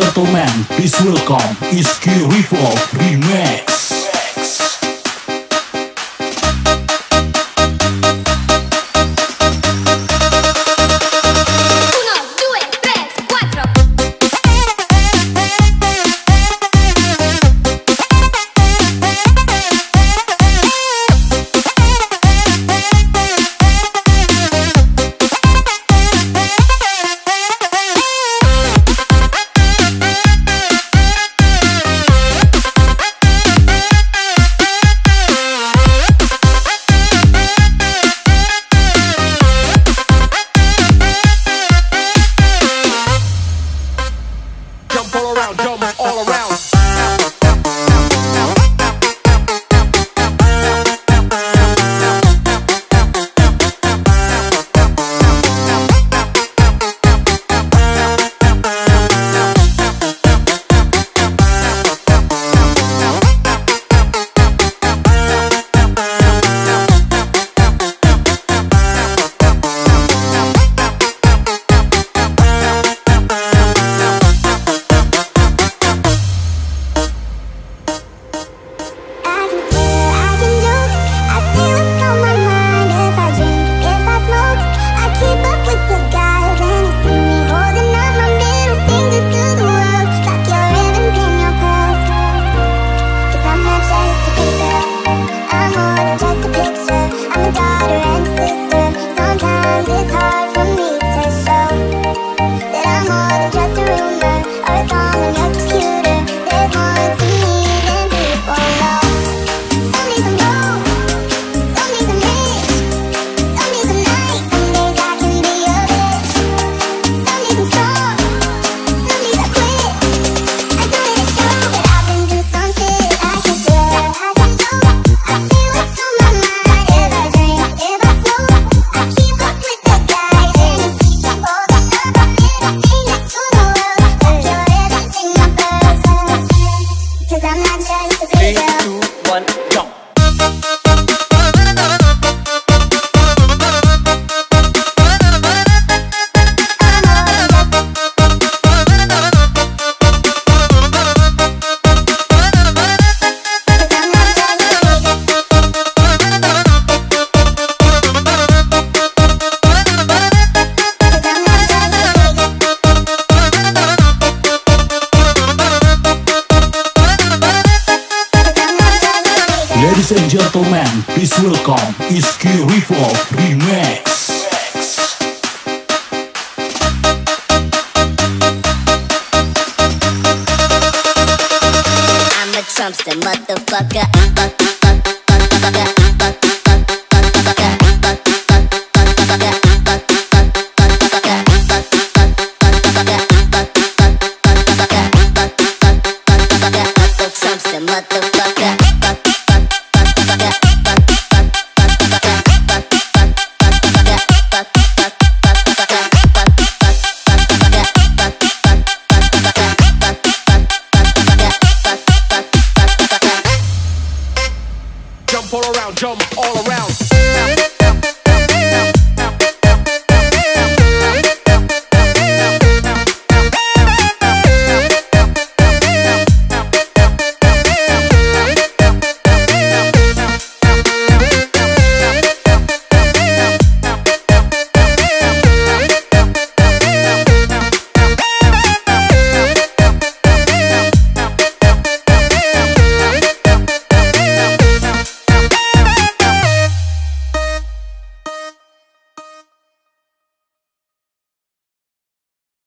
gentlemen, please welcome Iski Revolve Remix. all around. And gentlemen, please welcome Iski Revolt Remix. I'm a Trumpster motherfucker. Motherfucker jump all around.